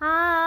Ah.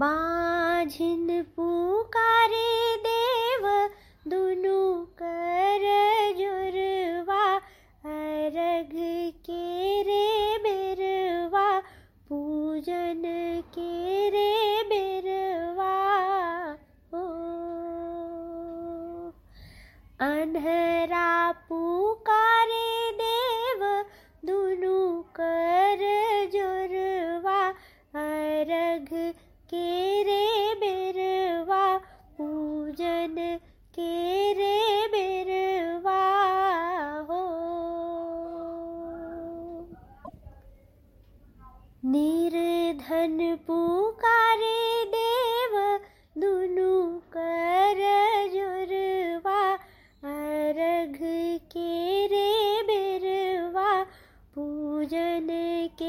बाझिन पुकारे देव दुनु हमने एक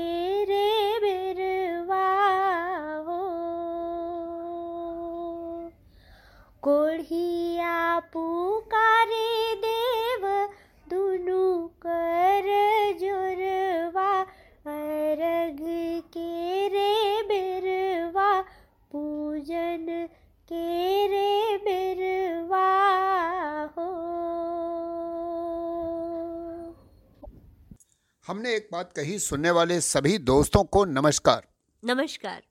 बात कही सुनने वाले सभी दोस्तों को नमस्कार। नमस्कार।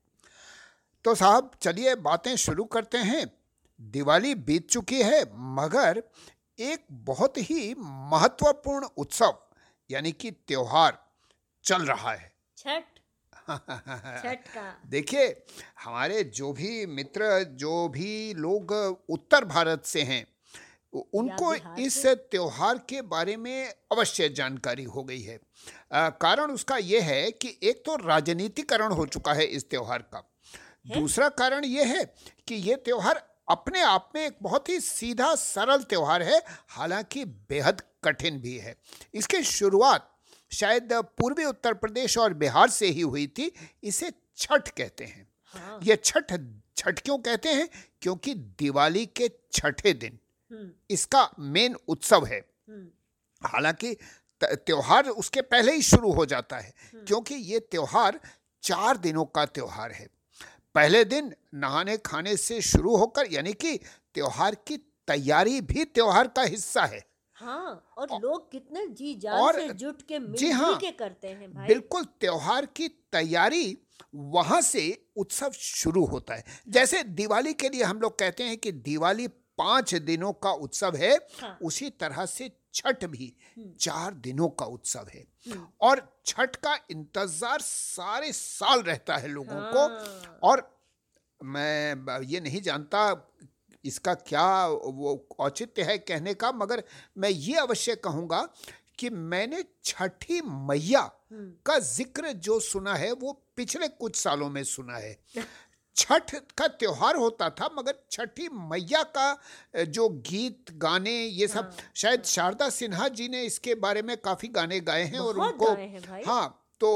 तो साहब चलिए बातें शुरू करते हैं। दिवाली बीत चुकी है मगर एक बहुत ही महत्वपूर्ण उत्सव यानी कि त्योहार चल रहा है। छठ। छठ का। देखिए हमारे जो भी मित्र जो भी लोग उत्तर भारत से हैं उनको इस त्योहार के बारे में अवश्य जानकारी हो गई है आ, कारण उसका यह है कि एक तो राजनीतिकरण हो चुका है इस त्यौहार का है? दूसरा कारण यह है कि यह त्यौहार अपने आप में एक बहुत ही सीधा सरल त्योहार है हालाँकि बेहद कठिन भी है इसकी शुरुआत शायद पूर्वी उत्तर प्रदेश और बिहार से ही हुई थी इसे छठ कहते हैं हाँ। यह छठ छठ क्यों कहते हैं क्योंकि दिवाली के छठे दिन। इसका मेन उत्सव है। हम्म। हालाँकि त्योहार उसके पहले ही शुरू हो जाता है हम्म। क्योंकि ये त्योहार चार दिनों का त्योहार है। पहले दिन नहाने खाने से शुरू होकर यानी कि त्योहार की तैयारी भी त्योहार का हिस्सा है। हाँ और, और लोग कितने जी जान और से जुट के मिल जी हाँ के करते हैं भाई। बिल्कुल त्योहार की तैयारी वहाँ से उत्सव शुरू होता है। जैसे दिवाली के लिए हम लोग कहते हैं कि दिवाली पाँच दिनों का उत्सव है हाँ। उसी तरह से छठ भी हम्म। चार दिनों का उत्सव है हम्म। और छठ का इंतज़ार सारे साल रहता है लोगों हाँ। को और मैं ये नहीं जानता इसका क्या वो औचित्य है कहने का मगर मैं ये अवश्य कहूँगा कि मैंने छठी मैया हम्म। का ज़िक्र जो सुना है वो पिछले कुछ सालों में सुना है छठ का त्योहार होता था मगर छठी मैया का जो गीत गाने ये सब हाँ, शायद हाँ। शारदा सिन्हा जी ने इसके बारे में काफ़ी गाने गाए हैं और उनको हाँ तो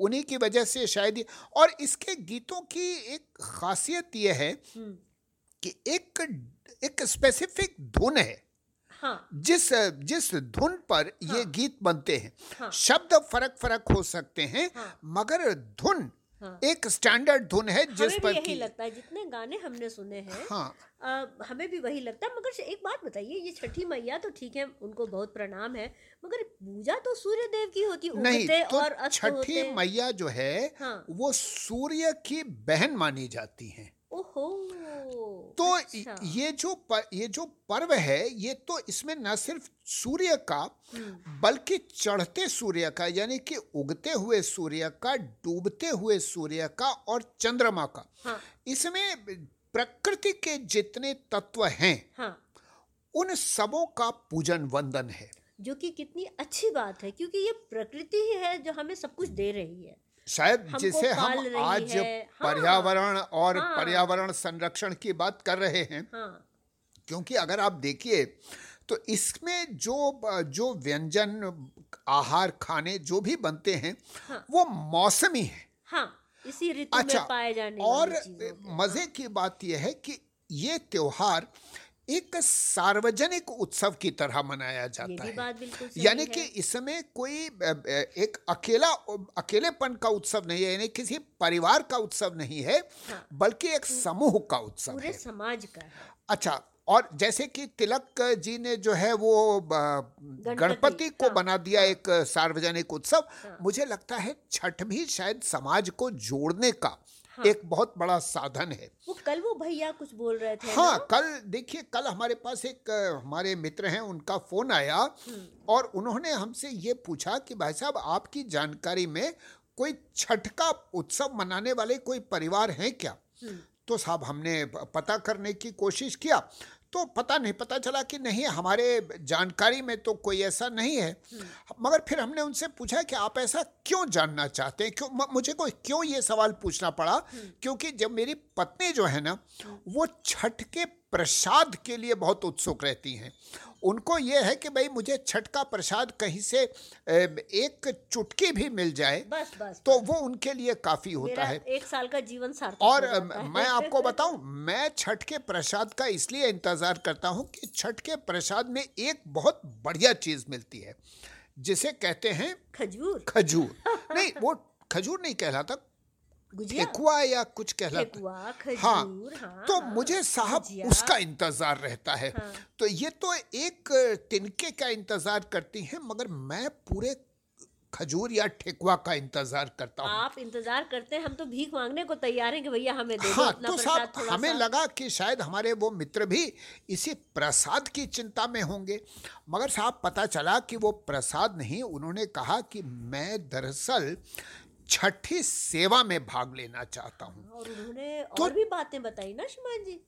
उन्हीं की वजह से शायद और इसके गीतों की एक खासियत ये है। कि एक एक स्पेसिफिक धुन है हाँ। जिस जिस धुन पर हाँ। ये गीत बनते हैं हाँ। शब्द फ़र्क फ़र्क हो सकते हैं हाँ। मगर धुन हाँ। एक स्टैंडर्ड धुन है जिस पर यही लगता है जितने गाने हमने सुने हैं हाँ आ, हमें भी वही लगता है मगर एक बात बताइए ये छठी मैया तो ठीक है उनको बहुत प्रणाम है मगर पूजा तो सूर्य देव की होती है नहीं तो और छठी मैया जो है हाँ। वो सूर्य की बहन मानी जाती है ओहो तो अच्छा। ये जो पर, ये जो पर्व है ये तो इसमें न सिर्फ़ सूर्य का हम्म। बल्कि चढ़ते सूर्य का यानी कि उगते हुए सूर्य का डूबते हुए सूर्य का और चंद्रमा का हाँ। इसमें प्रकृति के जितने तत्व हैं हाँ। उन सबों का पूजन वंदन है जो कि कितनी अच्छी बात है क्योंकि ये प्रकृति ही है जो हमें सब कुछ दे रही है शायद जिसे हम आज हाँ, पर्यावरण और हाँ, पर्यावरण संरक्षण की बात कर रहे हैं हाँ, क्योंकि अगर आप देखिए तो इसमें जो जो व्यंजन आहार खाने जो भी बनते हैं हाँ, वो मौसमी है। हाँ, इसी ऋतु अच्छा, में पाए जाने और मज़े की बात यह है कि ये त्योहार एक सार्वजनिक उत्सव की तरह मनाया जाता है। यानी कि इसमें कोई एक अकेला अकेलेपन का उत्सव नहीं है यानी किसी परिवार का उत्सव नहीं है हाँ। बल्कि एक समूह का उत्सव पूरे है। समाज का है। अच्छा और जैसे कि तिलक जी ने जो है वो गणपति को हाँ, बना दिया एक सार्वजनिक उत्सव। हाँ, मुझे लगता है छठ भी शायद समाज को जोड़ने का हाँ। एक बहुत बड़ा साधन है वो कल वो भैया कुछ बोल रहे थे हाँ ना? कल देखिए कल हमारे पास एक हमारे मित्र हैं उनका फ़ोन आया हम्म। और उन्होंने हमसे ये पूछा कि भाई साहब आपकी जानकारी में कोई छठ का उत्सव मनाने वाले कोई परिवार हैं क्या हम्म। तो साहब हमने पता करने की कोशिश किया तो पता नहीं पता चला कि नहीं हमारे जानकारी में तो कोई ऐसा नहीं है। मगर फिर हमने उनसे पूछा कि आप ऐसा क्यों जानना चाहते हैं? क्यों मुझे कोई क्यों ये सवाल पूछना पड़ा? क्योंकि जब मेरी पत्नी जो है ना वो छठ के प्रसाद के लिए बहुत उत्सुक रहती हैं। उनको ये है कि भाई मुझे छठ का प्रसाद कहीं से एक चुटकी भी मिल जाए बस बस तो बस, वो उनके लिए काफ़ी होता है। एक साल का जीवन सार्थक और मैं आपको बताऊँ मैं छठ के प्रसाद का इसलिए इंतज़ार करता हूँ कि छठ के प्रसाद में एक बहुत बढ़िया चीज़ मिलती है जिसे कहते हैं खजूर। खजूर। नहीं वो खजूर नहीं कहलाता ठेकुआ या कुछ कहलाता हाँ, हाँ तो मुझे साहब उसका इंतज़ार रहता है। हाँ। तो ये तो एक तिनके का इंतज़ार करती हैं मगर मैं पूरे खजूर या ठेकुआ का इंतज़ार करता हूँ। आप इंतज़ार करते हैं हम तो भीख मांगने को तैयार हैं कि भैया हमें दे हाँ तो साहब हमें लगा कि शायद हमारे वो मित्र भी इसी प्रसाद की चिंता में होंगे। मगर साहब पता चला कि वो प्रसाद नहीं उन्होंने कहा कि मैं दरअसल छठी सेवा में भाग लेना चाहता हूँ। और उन्होंने तो, और भी बातें बताई ना शुमान जी।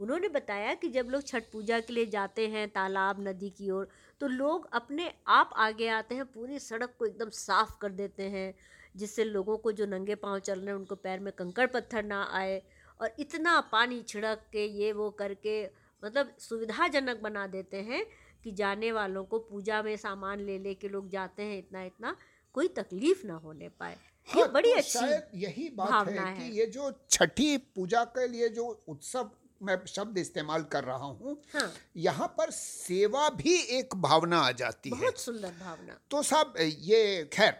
उन्होंने बताया कि जब लोग छठ पूजा के लिए जाते हैं तालाब नदी की ओर तो लोग अपने आप आगे आते हैं पूरी सड़क को एकदम साफ़ कर देते हैं जिससे लोगों को जो नंगे पाँव चल रहे हैं उनको पैर में कंकड़ पत्थर ना आए और इतना पानी छिड़क के ये वो करके मतलब सुविधाजनक बना देते हैं कि जाने वालों को पूजा में सामान ले ले के लोग जाते हैं इतना इतना कोई तकलीफ़ ना होने पाए। हाँ, ये बड़ी तो अच्छी शायद यही बात है, है कि ये जो छठी पूजा के लिए जो उत्सव मैं शब्द इस्तेमाल कर रहा हूँ हाँ। यहाँ पर सेवा भी एक भावना आ जाती बहुत है। बहुत सुंदर भावना। तो साहब ये खैर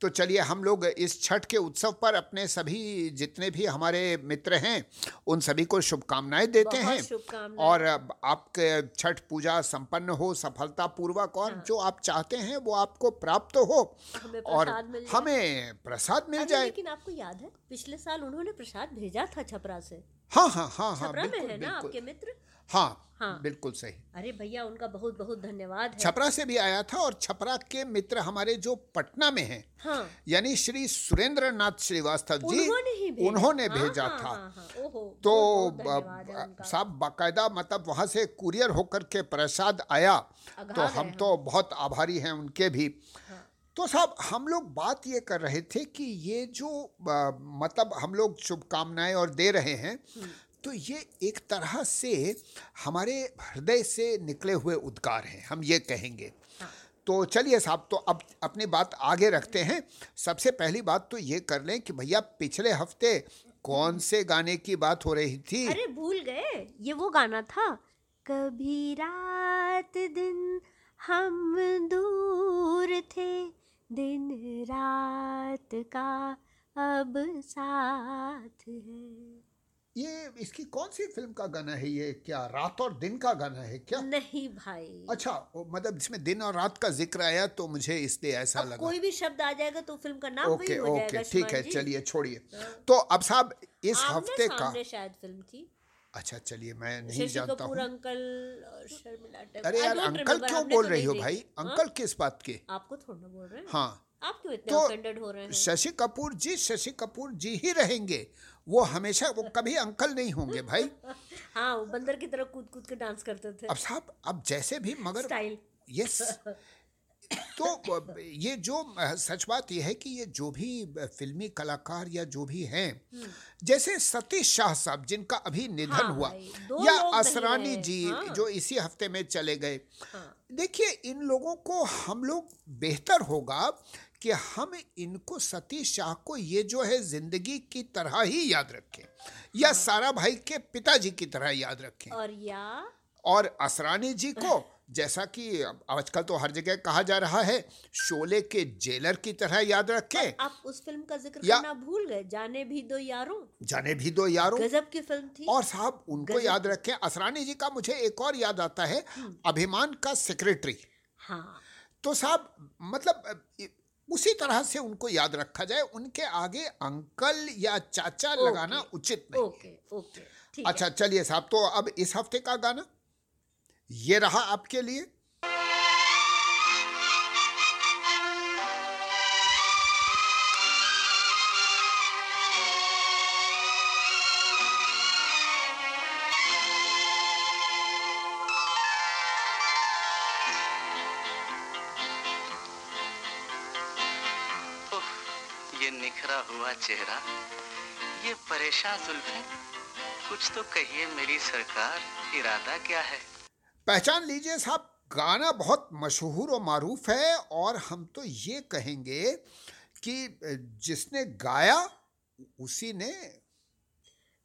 तो चलिए हम लोग इस छठ के उत्सव पर अपने सभी जितने भी हमारे मित्र हैं उन सभी को शुभकामनाएँ देते हैं। और आपके छठ पूजा संपन्न हो सफलता पूर्वक और हाँ। जो आप चाहते हैं वो आपको प्राप्त हो हमें और हमें प्रसाद मिल जाए। लेकिन आपको याद है पिछले साल उन्होंने प्रसाद भेजा था छपरा से? हाँ हाँ हाँ हाँ बिल्कुल, में है ना आपके मित्र? हाँ हाँ। बिल्कुल सही। अरे भैया उनका बहुत बहुत धन्यवाद है। छपरा से भी आया था और छपरा के मित्र हमारे जो पटना में हैं हाँ। यानी श्री सुरेंद्र नाथ श्रीवास्तव जी उन्होंने, उन्होंने हाँ, भेजा हाँ, था। हाँ, हाँ, ओहो, तो साहब बाकायदा मतलब वहाँ से कुरियर होकर के प्रसाद आया तो हम तो बहुत आभारी हैं उनके भी। हाँ। तो साहब हम लोग बात ये कर रहे थे कि ये जो मतलब हम लोग शुभकामनाएँ और दे रहे हैं हम्म। तो ये एक तरह से हमारे हृदय से निकले हुए उद्गार हैं हम ये कहेंगे। हाँ। तो चलिए साहब तो अब अपनी बात आगे रखते हैं। सबसे पहली बात तो ये कर लें कि भैया पिछले हफ़्ते कौन से गाने की बात हो रही थी? अरे भूल गए ये वो गाना था कभी रात दिन हम दूर थे दिन रात का अब साथ है। ये इसकी कौन सी फ़िल्म का गाना है ये? क्या रात और दिन का गाना है क्या? नहीं भाई। अच्छा मतलब इसमें दिन और रात का ज़िक्र आया तो मुझे इसलिए ऐसा लगा। कोई भी शब्द आ जाएगा तो फ़िल्म का नाम ओके हो ओके ठीक है चलिए छोड़िए। हाँ। तो अब साहब इस हफ़्ते का शायद फ़िल्म थी। अच्छा चलिए मैं नहीं जानता हूँ। अंकल शर्मिला अरे यार अंकल क्यों बोल तो रही हो भाई? हाँ? अंकल किस बात के? आपको थोड़ा बोल रहे हैं? हाँ आप क्यों इतने तो हो रहे हैं? शशि कपूर जी शशि कपूर जी ही रहेंगे। वो हमेशा वो कभी अंकल नहीं होंगे भाई। हाँ वो बंदर की तरह कूद कूद के डांस करते थे। अब साहब अब जैसे भी मगर स्टाइल। यस। तो ये जो सच बात यह है कि ये जो भी फिल्मी कलाकार या जो भी हैं जैसे सतीश शाह साहब जिनका अभी निधन हाँ हुआ या असरानी जी हाँ। जो इसी हफ़्ते में चले गए। हाँ। देखिए इन लोगों को हम लोग बेहतर होगा कि हम इनको सतीश शाह को ये जो है ज़िंदगी की तरह ही याद रखें या सारा भाई के पिताजी की तरह याद रखें। और या? और असरानी जी को जैसा कि आजकल तो हर जगह कहा जा रहा है शोले के जेलर की तरह याद रखें। आप उस फ़िल्म का ज़िक्र करना भूल गए। जाने भी दो यारों। जाने भी दो यारों। गजब की फ़िल्म थी। और साहब उनको याद रखें। असरानी जी का मुझे एक और याद आता है अभिमान का सेक्रेटरी हाँ। तो साहब मतलब उसी तरह से उनको याद रखा जाए उनके आगे अंकल या चाचा लगाना उचित नहीं। ओके ओके अच्छा चलिए साहब तो अब इस हफ़्ते का गाना? ये रहा आपके लिए। परेशान जुल्फें कुछ तो कहिए मेरी सरकार इरादा क्या है? पहचान लीजिए साहब गाना बहुत मशहूर और मारूफ है और हम तो ये कहेंगे कि जिसने गाया उसी ने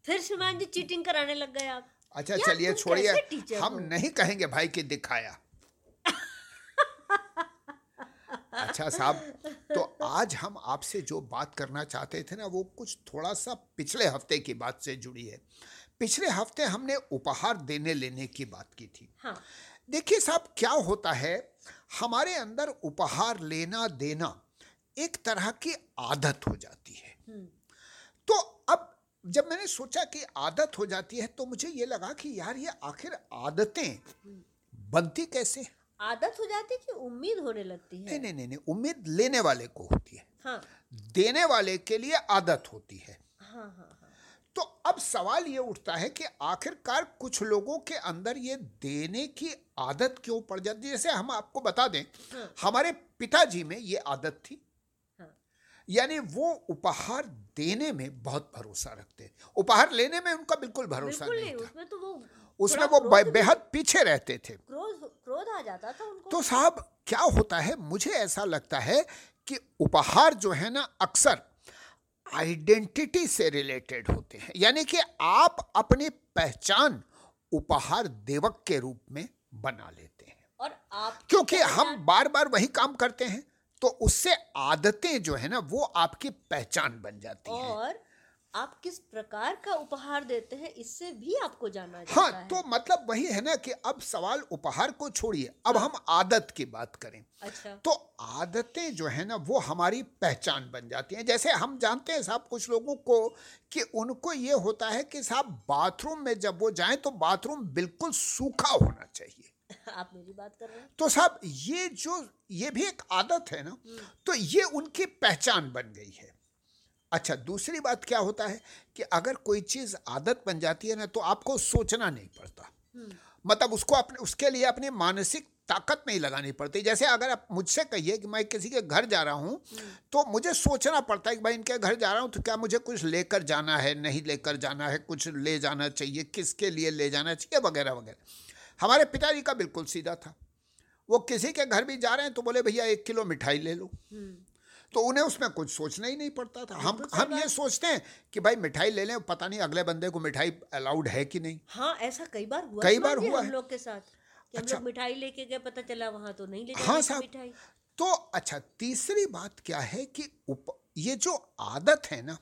फिर श्रीमान जी चीटिंग कराने लग गए आप। अच्छा चलिए छोड़िए। हम नहीं कहेंगे भाई कि दिखाया। अच्छा साहब तो आज हम आपसे जो बात करना चाहते थे ना वो कुछ थोड़ा सा पिछले हफ़्ते की बात से जुड़ी है। पिछले हफ़्ते हमने उपहार देने लेने की बात की थी। हाँ। देखिए साहब क्या होता है हमारे अंदर उपहार लेना देना एक तरह की आदत हो जाती है। हम्म, तो अब जब मैंने सोचा कि आदत हो जाती है तो मुझे ये लगा कि यार ये आखिर आदतें बनती कैसे आदत हो जाती है कि उम्मीद होने लगती है? नहीं नहीं नहीं उम्मीद लेने वाले को होती है। हाँ। देने वाले के लिए आदत होती है। हाँ हाँ हाँ। तो अब सवाल ये उठता है कि आखिरकार कुछ लोगों के अंदर ये देने की आदत क्यों पड़ जाती है? जैसे हम आपको बता दें हाँ। हमारे पिताजी में ये आदत थी। हाँ। यानी वो उपहार देने में बहुत भरोसा रखते उपहार लेने में उनका बिल्कुल भरोसा बिल्कुल नहीं नहीं था। उसमें तो वो उसमें वो बेहद पीछे रहते थे। क्रोध क्रोध आ जाता था उनको। तो साहब क्या होता है? मुझे ऐसा लगता है कि उपहार जो है ना अक्सर आइडेंटिटी से रिलेटेड होते हैं। यानी कि आप अपनी पहचान उपहार देवक के रूप में बना लेते हैं। और आप क्योंकि हम बार बार वही काम करते हैं तो उससे आदतें जो है ना वो आपकी पहचान बन जाती हैं। और आप किस प्रकार का उपहार देते हैं इससे भी आपको जाना जाता हाँ है। तो मतलब वही है ना कि अब सवाल उपहार को छोड़िए अब हाँ। हम आदत की बात करें। अच्छा। तो आदतें जो है ना वो हमारी पहचान बन जाती हैं। जैसे हम जानते हैं साहब कुछ लोगों को कि उनको ये होता है कि साहब बाथरूम में जब वो जाएँ तो बाथरूम बिल्कुल सूखा होना चाहिए। आप मेरी बात कर रहे हैं? तो साहब ये जो ये भी एक आदत है ना तो ये उनकी पहचान बन गई है। अच्छा दूसरी बात क्या होता है कि अगर कोई चीज़ आदत बन जाती है ना तो आपको सोचना नहीं पड़ता। मतलब उसको अपने उसके लिए अपनी मानसिक ताकत नहीं लगानी पड़ती। जैसे अगर आप मुझसे कहिए कि मैं किसी के घर जा रहा हूँ तो मुझे सोचना पड़ता है कि भाई इनके घर जा रहा हूँ तो क्या मुझे कुछ लेकर जाना है नहीं लेकर जाना है कुछ ले जाना चाहिए किसके लिए ले जाना चाहिए वगैरह वगैरह। हमारे पिताजी का बिल्कुल सीधा था। वो किसी के घर भी जा रहे हैं तो बोले भैया एक किलो मिठाई ले लो। तो उन्हें उसमें कुछ सोचना ही नहीं पड़ता था। हम हम ये सोचते हैं कि भाई मिठाई ले लें पता नहीं अगले बंदे को मिठाई अलाउड है कि नहीं। हाँ ऐसा कई बार हुआ कई बार हुआ हम लोग के साथ अच्छा। मिठाई लेके गए पता चला वहाँ तो नहीं ले हाँ साहब। मिठाई। तो अच्छा तीसरी बात क्या है कि उप, ये जो आदत है ना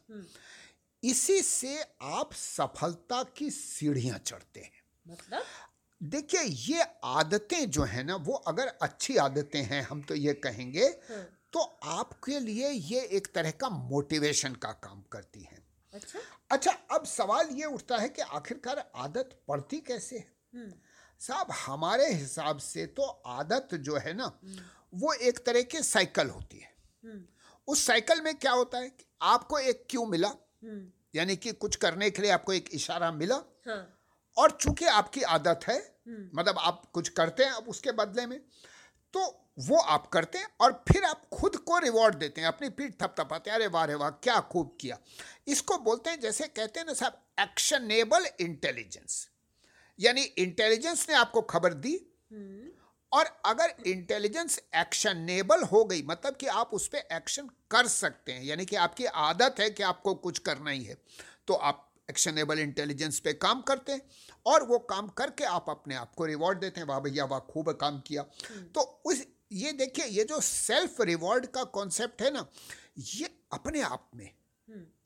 इसी से आप सफलता की सीढ़ियाँ चढ़ते हैं। मतलब? देखिए ये आदतें जो है ना वो अगर अच्छी आदतें हैं हम तो ये कहेंगे हाँ। तो आपके लिए ये एक तरह का मोटिवेशन का काम करती हैं। अच्छा। अच्छा अब सवाल ये उठता है कि आखिरकार आदत पड़ती कैसे है? हम्म। साहब हमारे हिसाब से तो आदत जो है ना वो एक तरह की साइकिल होती है। हम्म। उस साइकिल में क्या होता है कि आपको एक क्यू मिला? हम्म। यानी कि कुछ करने के लिए आपको एक इशारा मिला? हाँ। और चूँकि आपकी आदत है हम्म। मतलब आप कुछ करते हैं अब उसके बदले में तो वो आप करते हैं और फिर आप खुद को रिवॉर्ड देते हैं अपनी पीठ थपथपाते हैं अरे वाह रे वाह क्या खूब किया। इसको बोलते हैं जैसे कहते हैं ना साहब एक्शनेबल इंटेलिजेंस यानी इंटेलिजेंस ने आपको खबर दी हम्म। और अगर इंटेलिजेंस एक्शनेबल हो गई मतलब कि आप उस पर एक्शन कर सकते हैं यानी कि आपकी आदत है कि आपको कुछ करना ही है तो आप एक्शनेबल इंटेलिजेंस पे काम करते हैं और वो काम करके आप अपने आप को रिवॉर्ड देते हैं। वाह भैया वाह खूब काम किया। तो उस ये देखिए ये जो सेल्फ रिवॉर्ड का कॉन्सेप्ट है ना ये अपने आप में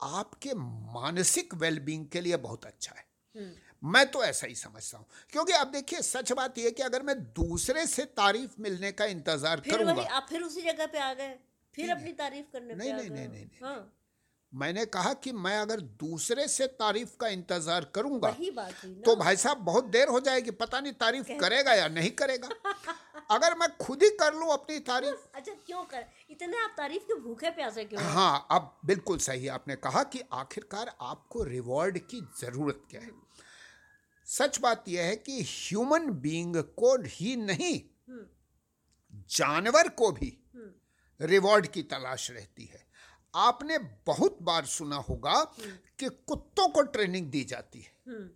आपके मानसिक वेलबींग के लिए बहुत अच्छा है। हम्म। मैं तो ऐसा ही समझता हूँ। क्योंकि अब देखिए सच बात यह कि अगर मैं दूसरे से तारीफ़ मिलने का इंतज़ार फिर करूँगा आप फिर उसी जगह पे आ गए फिर अपनी तारीफ़ करने नहीं, नहीं, नहीं, नहीं, हाँ। मैंने कहा कि मैं अगर दूसरे से तारीफ़ का इंतज़ार करूँगा तो भाई साहब बहुत देर हो जाएगी पता नहीं तारीफ़ करेगा या नहीं करेगा। अगर मैं खुद ही कर लूँ अपनी तारीफ़ अच्छा क्यों कर? इतने आप तारीफ़ के भूखे प्यासे क्यों हाँ अब बिल्कुल सही आपने कहा कि आखिरकार आपको रिवॉर्ड की ज़रूरत क्या है। सच बात यह है कि ह्यूमन बीइंग को ही नहीं हम्म। जानवर को भी हम्म। रिवॉर्ड की तलाश रहती है। आपने बहुत बार सुना होगा कि कुत्तों को ट्रेनिंग दी जाती है। हम्म।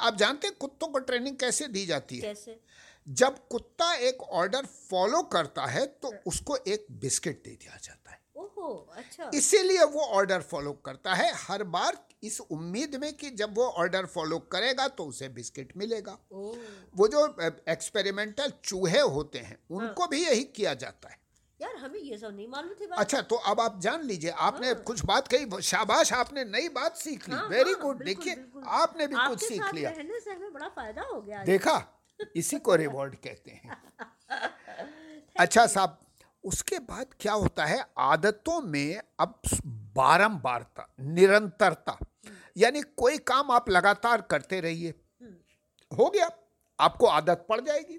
आप जानते हैं कुत्तों को ट्रेनिंग कैसे दी जाती है? कैसे? जब कुत्ता एक ऑर्डर फॉलो करता है तो उसको एक बिस्किट दे दिया जाता है। ओहो अच्छा। इसीलिए वो ऑर्डर फॉलो करता है। हर बार इस उम्मीद में कि जब वो ऑर्डर फॉलो करेगा तो उसे बिस्किट मिलेगा। वो जो एक्सपेरिमेंटल चूहे होते हैं उनको हाँ। भी यही किया जाता है। यार हमें ये सब नहीं मालूम थी बात। अच्छा तो अब आप जान लीजिए आपने हाँ। कुछ बात कही शाबाश आपने नई बात सीख ली। हाँ, वेरी हाँ, गुड देखिए आपने भी कुछ सीख लिया। रहने से हमें बड़ा फ़ायदा हो गया। देखा इसी को रिवॉर्ड कहते हैं। अच्छा साहब उसके बाद क्या होता है आदतों में अब बारंबारता निरंतरता यानी कोई काम आप लगातार करते रहिए। हो गया आपको आदत पड़ जाएगी।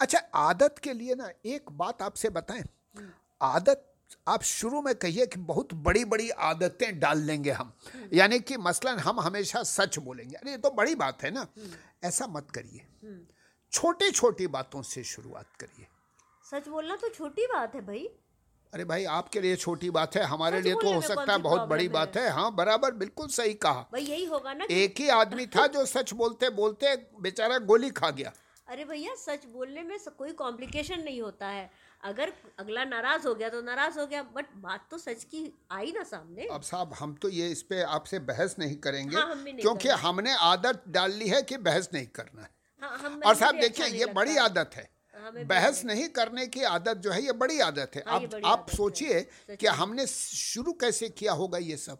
अच्छा आदत के लिए ना एक बात आपसे बताएँ। आदत आप शुरू में कहिए कि बहुत बड़ी बड़ी आदतें डाल लेंगे हम। यानी कि मसलन हम हमेशा सच बोलेंगे। अरे ये तो बड़ी बात है ना। ऐसा मत करिए। छोटी छोटी बातों से शुरुआत करिए। सच बोलना तो छोटी बात है भाई। अरे भाई आपके लिए छोटी बात है हमारे लिए तो हो सकता है बहुत बड़ी है? बात है। हाँ बराबर बिल्कुल सही कहा। भाई यही होगा ना एक ही आदमी था जो सच बोलते बोलते बेचारा गोली खा गया। अरे भैया सच बोलने में कोई कॉम्प्लिकेशन नहीं होता है। अगर अगला नाराज़ हो गया तो नाराज़ हो गया बट बात तो सच की आई ना सामने। अब साहब हम तो ये इस पे आपसे बहस नहीं करेंगे हाँ, हम नहीं क्योंकि। हमने आदत डाल ली है कि बहस नहीं करना है। हाँ, हम और साहब मुझे देखिए अच्छा ये बड़ी आदत है। बहस नहीं करने की आदत जो है ये बड़ी आदत है। हाँ, अब आप सोचिए कि हमने शुरू कैसे किया होगा ये सब?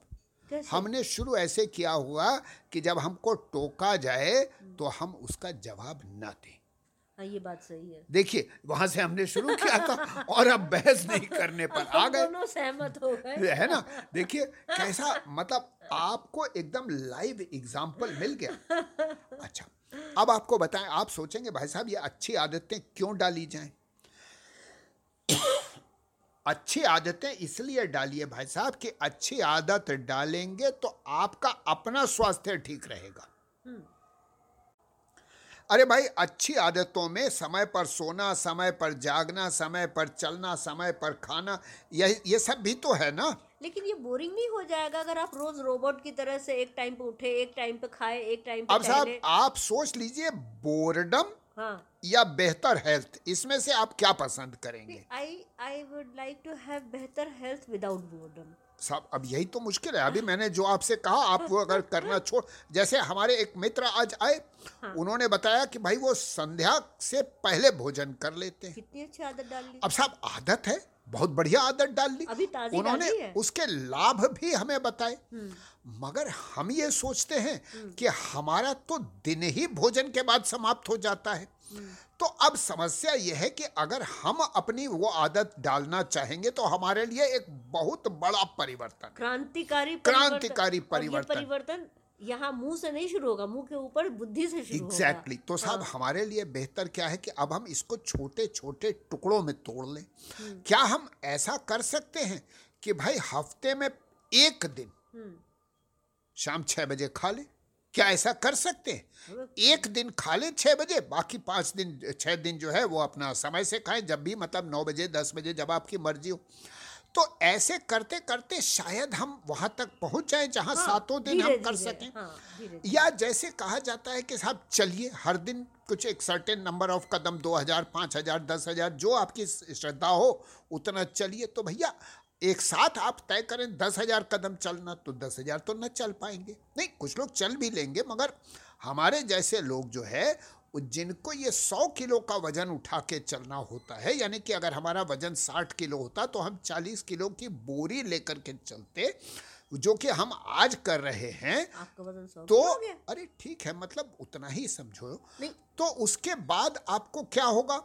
कैसे? हमने शुरू ऐसे किया हुआ कि जब हमको टोका जाए तो हम उसका जवाब ना दें। हाँ ये बात सही है। देखिए वहाँ से हमने शुरू किया था और अब बहस नहीं करने पर आ गए। दोनों सहमत हो गए। है ना? देखिए कैसा मतलब आपको एकदम लाइव एग्ज़ाम्पल मिल गया। अच्छा अब आपको बताएँ आप सोचेंगे भाई साहब ये अच्छी आदतें क्यों डाली जाएँ? अच्छी आदतें इसलिए डालिए भाई साहब कि अच्छी आदत डालेंगे तो आपका अपना स्वास्थ्य ठीक रहेगा। अरे भाई अच्छी आदतों में समय पर सोना समय पर जागना समय पर चलना समय पर खाना यह ये सब भी तो है ना? लेकिन ये बोरिंग नहीं हो जाएगा अगर आप रोज रोबोट की तरह से एक टाइम पे उठे एक टाइम पे खाए एक टाइम पे अब साहब आप सोच लीजिए बोर्डम हाँ। या बेहतर हेल्थ इसमें से आप क्या पसंद करेंगे? I I would like to have बेहतर हेल्थ विदाउट बोर्डम साहब अब यही तो मुश्किल है। अभी मैंने जो आपसे कहा आप वो अगर करना छोड़ जैसे हमारे एक मित्र आज आए हाँ। उन्होंने बताया कि भाई वो संध्या से पहले भोजन कर लेते हैं। कितनी अच्छी आदत डाल ली। अब साहब आदत है? बहुत बढ़िया आदत डाल ली उन्होंने। उसके लाभ भी हमें बताए हम्म। मगर हम ये सोचते हैं कि हमारा तो दिन ही भोजन के बाद समाप्त हो जाता है हम्म। तो अब समस्या यह है कि अगर हम अपनी वो आदत डालना चाहेंगे तो हमारे लिए एक बहुत बड़ा परिवर्तन क्रांतिकारी क्रांतिकारी परिवर्तन। और परिवर्तन। यहाँ मुँह से नहीं शुरू होगा मुँह के ऊपर बुद्धि से शुरू एग्जैक्टली होगा तो साहब हाँ। हमारे लिए बेहतर क्या है कि अब हम इसको छोटे छोटे टुकड़ों में तोड़ लें। हम्म। क्या हम ऐसा कर सकते हैं कि भाई हफ़्ते में एक दिन हम्म। शाम छह बजे खा ले? क्या ऐसा कर सकते हैं? एक दिन खा ले छह बजे बाकी पाँच दिन छह दिन जो है वो अपना समय से खाएँ। जब भी मतलब नौ बजे दस बजे जब आपकी मर्ज़ी हो। तो ऐसे करते करते शायद हम वहाँ तक पहुँच जाए जहाँ हाँ, सातों दिन हम कर सकें। हाँ, धीरे- या जैसे कहा जाता है कि साहब चलिए हर दिन कुछ एक सर्टेन नंबर ऑफ़ कदम दो हज़ार पाँच हज़ार दस हज़ार जो आपकी श्रद्धा हो उतना चलिए। तो भैया एक साथ आप तय करें दस हज़ार कदम चलना तो दस हज़ार तो न चल पाएँगे। नहीं कुछ लोग चल भी लेंगे मगर हमारे जैसे लोग जो है जिनको ये सौ किलो का वज़न उठा के चलना होता है यानी कि अगर हमारा वज़न साठ किलो होता तो हम चालीस किलो की बोरी लेकर के चलते जो कि हम आज कर रहे हैं। तो अरे ठीक है मतलब उतना ही समझो। तो उसके बाद आपको क्या होगा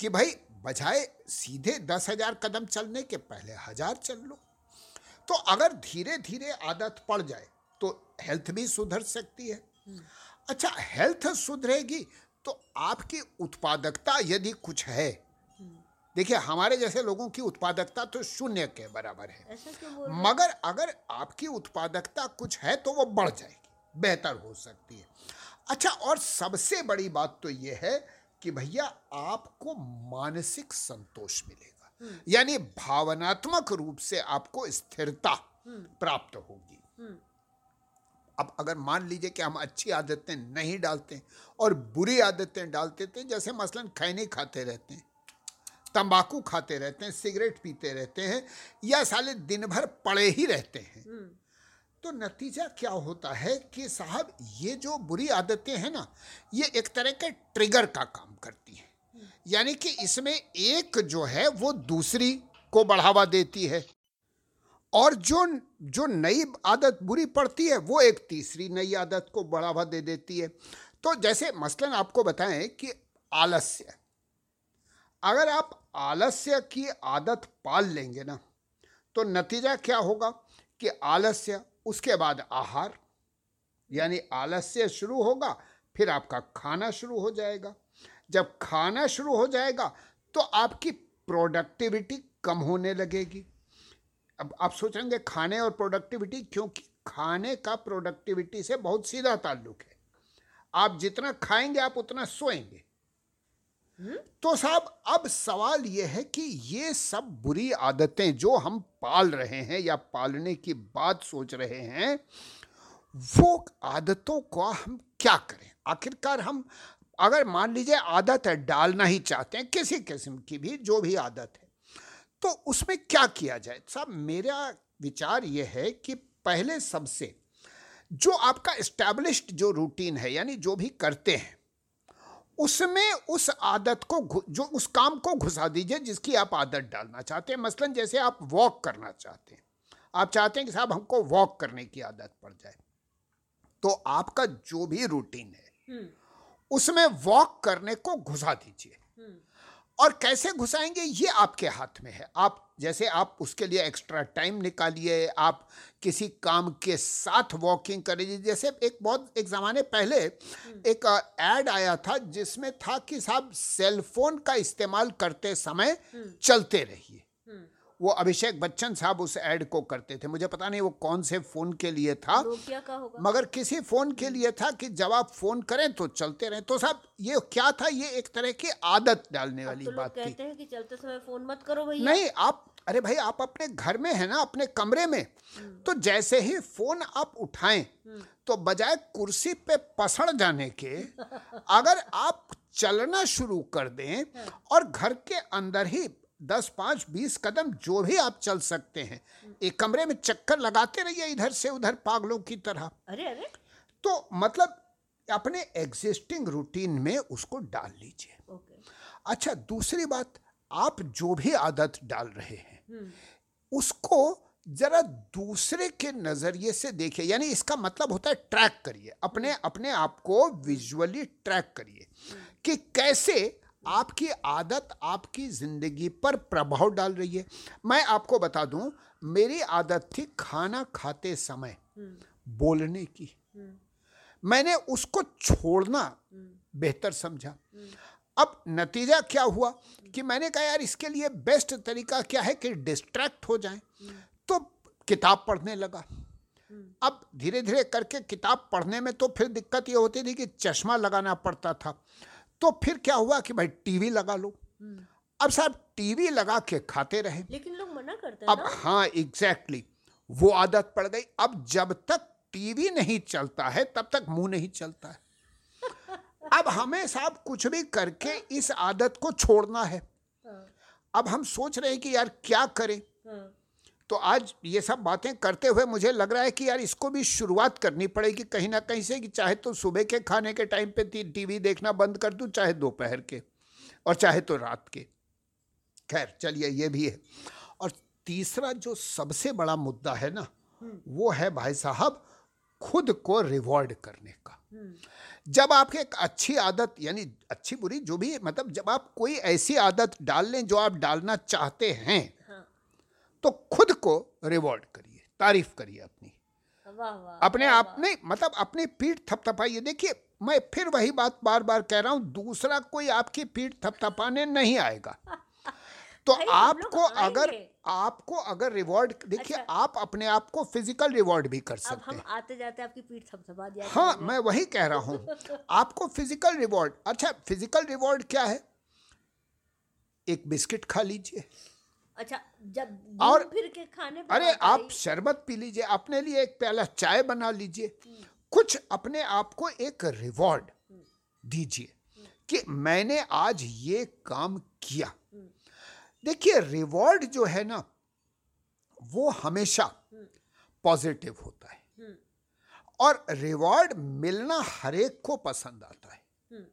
कि भाई बजाय सीधे दस हज़ार कदम चलने के पहले हज़ार चल लो। तो अगर धीरे धीरे आदत पड़ जाए तो हेल्थ भी सुधर सकती है। अच्छा हेल्थ सुधरेगी तो आपकी उत्पादकता यदि कुछ है देखिए हमारे जैसे लोगों की उत्पादकता तो शून्य के बराबर है? मगर अगर आपकी उत्पादकता कुछ है तो वो बढ़ जाएगी बेहतर हो सकती है। अच्छा और सबसे बड़ी बात तो ये है कि भैया आपको मानसिक संतोष मिलेगा। यानी भावनात्मक रूप से आपको स्थिरता प्राप्त होगी। हम्म, अब अगर मान लीजिए कि हम अच्छी आदतें नहीं डालते और बुरी आदतें डालते थे जैसे मसलन खैनी खाते रहते हैं तंबाकू खाते रहते हैं सिगरेट पीते रहते हैं या साले दिन भर पड़े ही रहते हैं। हम्म, तो नतीजा क्या होता है कि साहब ये जो बुरी आदतें हैं ना ये एक तरह के ट्रिगर का काम करती हैं। यानी कि इसमें एक जो है वो दूसरी को बढ़ावा देती है। और जो जो नई आदत बुरी पड़ती है, वो एक तीसरी नई आदत को बढ़ावा दे देती है। तो जैसे मसलन आपको बताएँ कि आलस्य। अगर आप आलस्य की आदत पाल लेंगे ना तो नतीजा क्या होगा कि आलस्य, उसके बाद आहार, यानी आलस्य शुरू होगा, फिर आपका खाना शुरू हो जाएगा। जब खाना शुरू हो जाएगा तो आपकी प्रोडक्टिविटी कम होने लगेगी। अब आप सोचेंगे खाने और प्रोडक्टिविटी क्योंकि खाने का प्रोडक्टिविटी से बहुत सीधा ताल्लुक है। आप जितना खाएँगे आप उतना सोएँगे। तो साहब अब सवाल यह है कि ये सब बुरी आदतें जो हम पाल रहे हैं या पालने की बात सोच रहे हैं वो आदतों को हम क्या करें? आखिरकार हम अगर मान लीजिए आदत है डालना ही चाहते हैं किसी किस्म की भी जो भी आदत है तो उसमें क्या किया जाए? साहब मेरा विचार यह है कि पहले सबसे जो आपका इस्टेब्लिश्ड जो रूटीन है यानी जो भी करते हैं उसमें उस आदत को जो उस काम को घुसा दीजिए जिसकी आप आदत डालना चाहते हैं। मसलन जैसे आप वॉक करना चाहते हैं। आप चाहते हैं कि साहब हमको वॉक करने की आदत पड़ जाए। तो आपका जो भी रूटीन है हम्म, उसमें वॉक करने को घुसा दीजिए। और कैसे घुसाएँगे ये आपके हाथ में है। आप जैसे आप उसके लिए एक्स्ट्रा टाइम निकालिए आप किसी काम के साथ वॉकिंग करिए। जैसे एक बहुत एक ज़माने पहले एक ऐड आया था जिसमें था कि साहब सेलफोन का इस्तेमाल करते समय चलते रहिए। हम्म। वो अभिषेक बच्चन साहब उस ऐड को करते थे। मुझे पता नहीं वो कौन से फ़ोन के लिए था का होगा। मगर किसी फ़ोन के लिए था कि जब आप फ़ोन करें तो चलते रहें। तो साहब ये क्या था? ये एक तरह की आदत डालने वाली तो बात थी। कहते हैं कि चलते समय फ़ोन मत करो भैया। नहीं आप अरे भाई आप अपने घर में है ना अपने कमरे में तो जैसे ही फ़ोन आप उठाएँ तो बजाय कुर्सी पे पसड़ जाने के अगर आप चलना शुरू कर दें और घर के अंदर ही दस पाँच बीस कदम जो भी आप चल सकते हैं। एक कमरे में चक्कर लगाते रहिए इधर से उधर पागलों की तरह। अरे अरे। तो मतलब अपने एग्जिस्टिंग रूटीन में उसको डाल लीजिए। अच्छा दूसरी बात आप जो भी आदत डाल रहे हैं हम्म, उसको जरा दूसरे के नज़रिए से देखिए। यानी इसका मतलब होता है ट्रैक करिए। अपने अपने आप को विजुअली ट्रैक करिए कि कैसे आपकी आदत आपकी ज़िंदगी पर प्रभाव डाल रही है। मैं आपको बता दूँ मेरी आदत थी खाना खाते समय हम्म, बोलने की। हम्म, मैंने उसको छोड़ना हम्म, बेहतर समझा। अब नतीजा क्या हुआ कि मैंने कहा यार इसके लिए बेस्ट तरीका क्या है कि डिस्ट्रैक्ट हो जाएँ? तो किताब पढ़ने लगा। अब धीरे धीरे करके किताब पढ़ने में तो फिर दिक्कत ये होती थी कि चश्मा लगाना पड़ता था। तो फिर क्या हुआ कि भाई टीवी लगा लो। हम्म। अब साहब टीवी लगा के खाते रहे। लेकिन लोग मना करते हैं अब ना। हाँ एग्जैक्टली exactly, वो आदत पड़ गई। अब जब तक टीवी नहीं चलता है तब तक मुँह नहीं चलता है। अब हमें साहब कुछ भी करके इस आदत को छोड़ना है। हाँ, अब हम सोच रहे हैं कि यार क्या करें? हाँ, तो आज ये सब बातें करते हुए मुझे लग रहा है कि यार इसको भी शुरुआत करनी पड़ेगी कहीं ना कहीं से कि चाहे तो सुबह के खाने के टाइम पे टीवी देखना बंद कर दूँ चाहे दोपहर के और चाहे तो रात के। खैर चलिए ये भी है। और तीसरा जो सबसे बड़ा मुद्दा है ना वो है भाई साहब खुद को रिवॉर्ड करने का। हम्म, जब आपकी एक अच्छी आदत यानी अच्छी बुरी जो भी मतलब जब आप कोई ऐसी आदत डाल लें जो आप डालना चाहते हाँ, तो खुद को रिवॉर्ड करिए तारीफ़ करिए अपनी। अपने आप नहीं मतलब अपनी पीठ थपथपाइए। देखिए मैं फिर वही बात बार बार कह रहा हूँ दूसरा कोई आपकी पीठ थपथपाने नहीं आएगा। तो आपको अगर आपको अगर रिवॉर्ड देखिए अच्छा। आप अपने आप को फ़िज़िकल रिवॉर्ड भी कर सकते हम हैं। आते जाते आपकी पीठ थपथपा दिया हाँ मैं वही कह रहा हूँ। आपको फ़िज़िकल रिवॉर्ड अच्छा फ़िज़िकल रिवॉर्ड क्या है? एक बिस्किट खा लीजिए। अच्छा जब और- फिर के खाने अरे आप शरबत पी लीजिए अपने लिए एक प्याला चाय बना लीजिए। कुछ अपने आप को एक रिवॉर्ड दीजिए कि मैंने आज ये काम किया। देखिए रिवॉर्ड जो है ना वो हमेशा पॉजिटिव होता है। हम्म, और रिवॉर्ड मिलना हरेक को पसंद आता है। हम्म,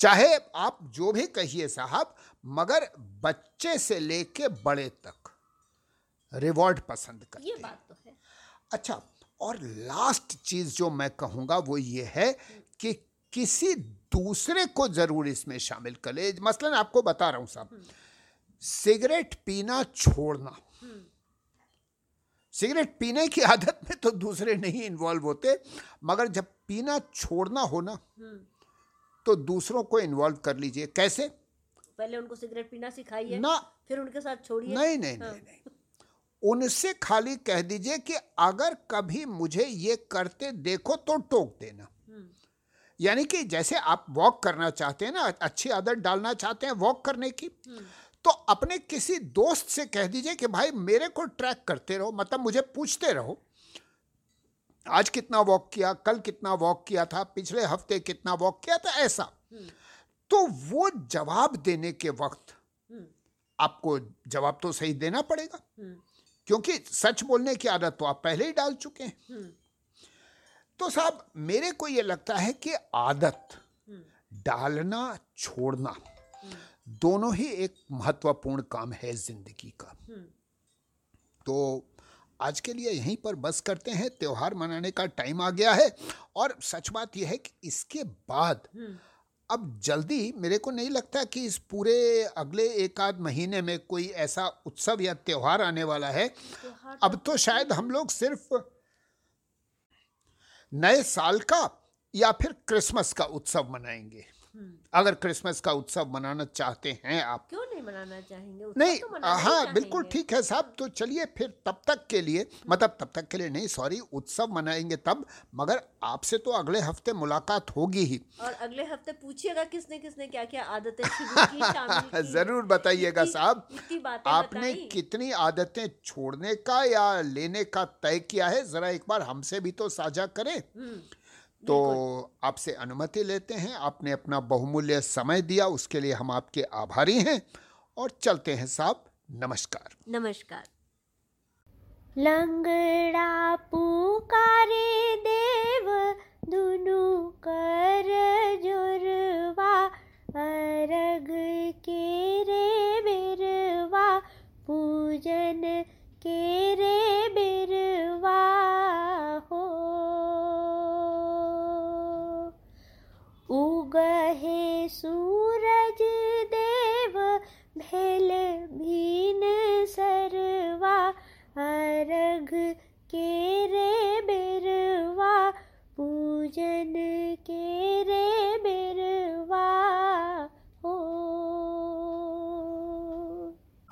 चाहे आप जो भी कहिए साहब मगर बच्चे से लेके बड़े तक। रिवॉर्ड पसंद करते ये बात तो है। अच्छा और लास्ट चीज़ जो मैं कहूँगा वो ये है कि किसी दूसरे को ज़रूर इसमें शामिल कर ले। मसलन आपको बता रहा हूँ साहब सिगरेट पीना छोड़ना। सिगरेट पीने की आदत में तो दूसरे नहीं इन्वॉल्व होते मगर जब पीना छोड़ना हो ना हम्म, तो दूसरों को इन्वॉल्व कर लीजिए। कैसे? पहले उनको सिगरेट पीना सिखाइए ना। फिर उनके साथ छोड़िए। नहीं नहीं हाँ। नहीं। नहीं उनसे खाली कह दीजिए कि अगर कभी मुझे ये करते देखो तो टोक देना। हम्म, यानी कि जैसे आप वॉक करना चाहते हैं ना अच्छी आदत डालना चाहते हैं वॉक करने की हम्म, तो अपने किसी दोस्त से कह दीजिए कि भाई मेरे को ट्रैक करते रहो मतलब मुझे पूछते रहो आज कितना वॉक किया कल कितना वॉक किया था पिछले हफ़्ते कितना वॉक किया था ऐसा। हम्म, तो वो जवाब देने के वक्त हम्म, आपको जवाब तो सही देना पड़ेगा। हम्म, क्योंकि सच बोलने की आदत तो आप पहले ही डाल चुके हैं। हम्म, तो साहब मेरे को ये लगता है कि आदत डालना छोड़ना दोनों ही एक महत्वपूर्ण काम है ज़िंदगी का। तो आज के लिए यहीं पर बस करते हैं। त्योहार मनाने का टाइम आ गया है और सच बात यह है कि इसके बाद अब जल्दी मेरे को नहीं लगता कि इस पूरे अगले एक आध महीने में कोई ऐसा उत्सव या त्यौहार आने वाला है। अब तो शायद हम लोग सिर्फ़ नए साल का या फिर क्रिसमस का उत्सव मनाएँगे। अगर क्रिसमस का उत्सव मनाना चाहते हैं आप। क्यों नहीं मनाना चाहेंगे? नहीं तो मनाना ही बिल्कुल ठीक है साहब तो चलिए फिर तब तक के लिए मतलब तब तक के लिए नहीं सॉरी उत्सव मनाएँगे तब मगर आपसे तो अगले हफ़्ते मुलाकात होगी ही। और अगले हफ़्ते पूछिएगा किसने किसने क्या क्या आदतें की ज़रूर बताइएगा साहब। आपने कितनी आदतें छोड़ने का या लेने का तय किया है जरा एक बार हमसे भी तो साझा करें। हम्म, तो आपसे अनुमति लेते हैं आपने अपना बहुमूल्य समय दिया उसके लिए हम आपके आभारी हैं और चलते हैं साहब नमस्कार। नमस्कार। लंगड़ा पुकारे देव दुनु कर जुरवा अरग के रे बिरवा पूजन के रे बिरवा। सूरज देव भेल